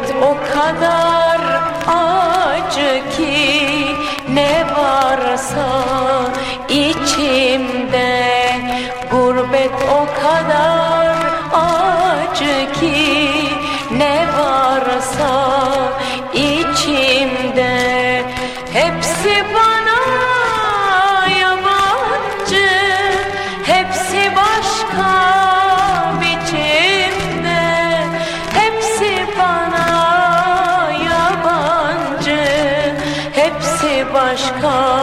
Hasret o kadar acı ki ne varsa içimde Gurbet o kadar başka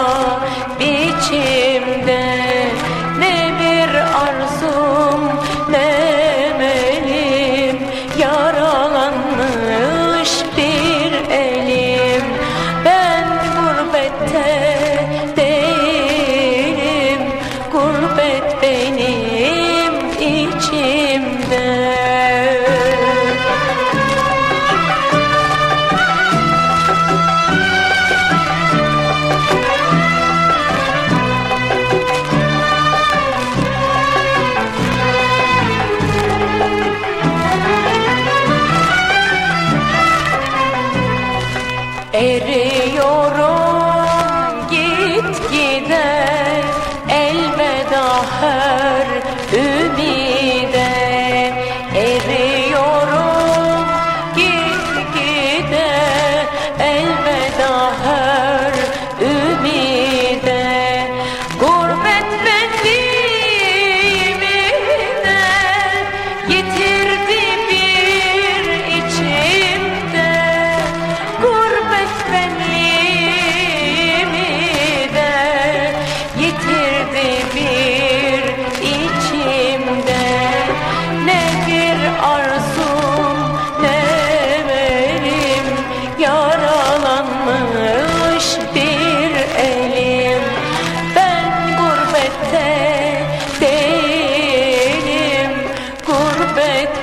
Eriyorum git gide elveda her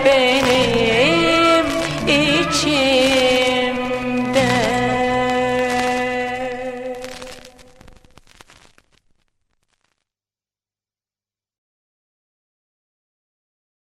benim içim